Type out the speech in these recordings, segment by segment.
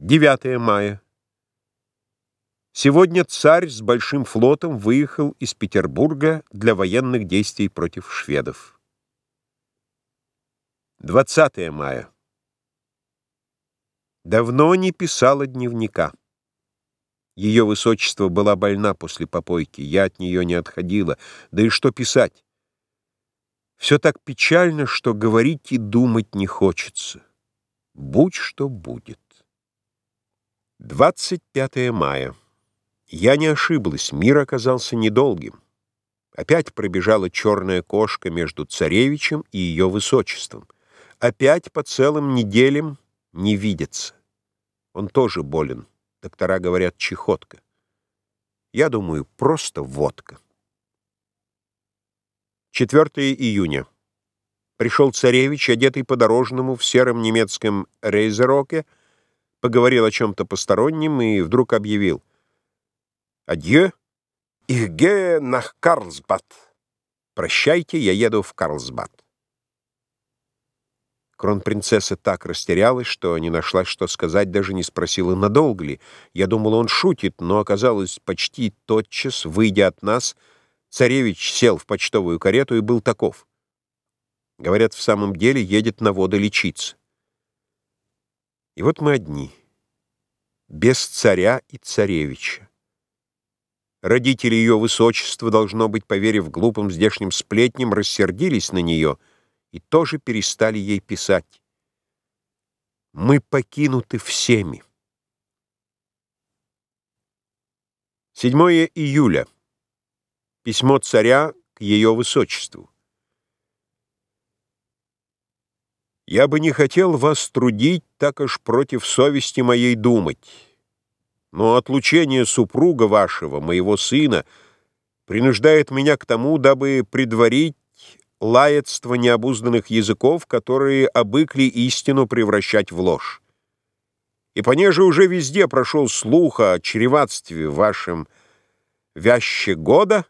9 мая. Сегодня царь с большим флотом выехал из Петербурга для военных действий против шведов. 20 мая. Давно не писала дневника. Ее высочество была больна после попойки, я от нее не отходила. Да и что писать? Все так печально, что говорить и думать не хочется. Будь что будет. 25 мая. Я не ошиблась, мир оказался недолгим. Опять пробежала черная кошка между царевичем и ее высочеством. Опять по целым неделям не видится. Он тоже болен. Доктора говорят, чехотка. Я думаю, просто водка. 4 июня. Пришел царевич, одетый по-дорожному в сером немецком рейзероке, поговорил о чем-то постороннем и вдруг объявил «Адье, их ге нах Карлсбад». «Прощайте, я еду в Карлсбад». Кронпринцесса так растерялась, что не нашла, что сказать, даже не спросила, надолго ли. Я думала, он шутит, но оказалось, почти тотчас, выйдя от нас, царевич сел в почтовую карету и был таков. Говорят, в самом деле едет на воды лечиться. И вот мы одни, без царя и царевича. Родители ее высочества, должно быть, поверив глупым здешним сплетням, рассердились на нее и тоже перестали ей писать. Мы покинуты всеми. 7 июля. Письмо царя к ее высочеству. Я бы не хотел вас трудить, так аж против совести моей думать. Но отлучение супруга вашего, моего сына, принуждает меня к тому, дабы предварить лаятство необузданных языков, которые обыкли истину превращать в ложь. И понеже уже везде прошел слух о чреватстве вашем вяще года,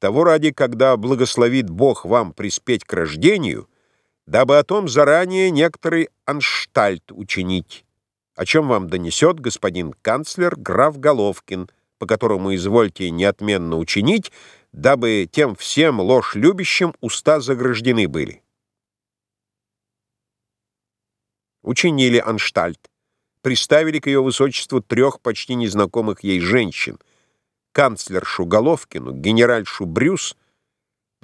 того ради, когда благословит Бог вам приспеть к рождению — дабы о том заранее некоторый анштальт учинить, о чем вам донесет господин канцлер граф Головкин, по которому извольте неотменно учинить, дабы тем всем ложь любящим уста заграждены были. Учинили анштальт, приставили к ее высочеству трех почти незнакомых ей женщин, канцлершу Головкину, генеральшу Брюс —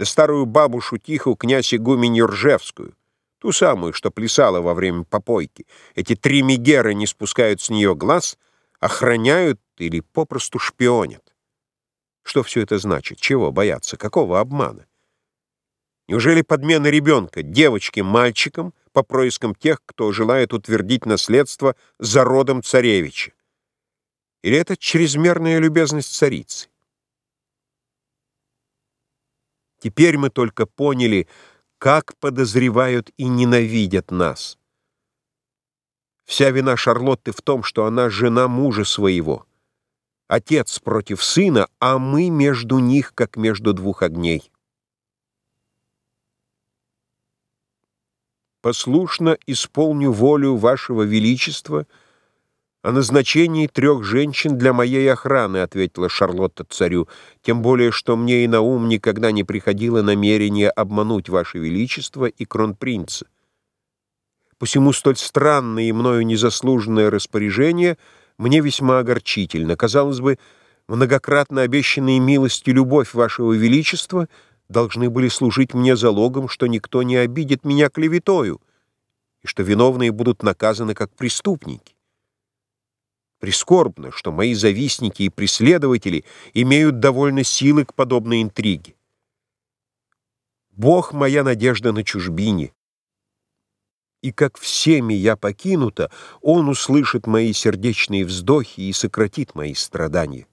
да старую бабушу Тиху князь игуменью Ржевскую, ту самую, что плясала во время попойки. Эти три мигеры не спускают с нее глаз, охраняют или попросту шпионят. Что все это значит? Чего бояться? Какого обмана? Неужели подмена ребенка, девочки мальчиком, по проискам тех, кто желает утвердить наследство за родом царевича? Или это чрезмерная любезность царицы? Теперь мы только поняли, как подозревают и ненавидят нас. Вся вина Шарлотты в том, что она жена мужа своего. Отец против сына, а мы между них, как между двух огней. Послушно исполню волю вашего величества — «О назначении трех женщин для моей охраны», — ответила Шарлотта царю, «тем более, что мне и на ум никогда не приходило намерение обмануть Ваше Величество и кронпринца. Посему столь странное и мною незаслуженное распоряжение мне весьма огорчительно. Казалось бы, многократно обещанные милости любовь Вашего Величества должны были служить мне залогом, что никто не обидит меня клеветою, и что виновные будут наказаны как преступники. Прискорбно, что мои завистники и преследователи имеют довольно силы к подобной интриге. Бог — моя надежда на чужбине. И как всеми я покинута, Он услышит мои сердечные вздохи и сократит мои страдания.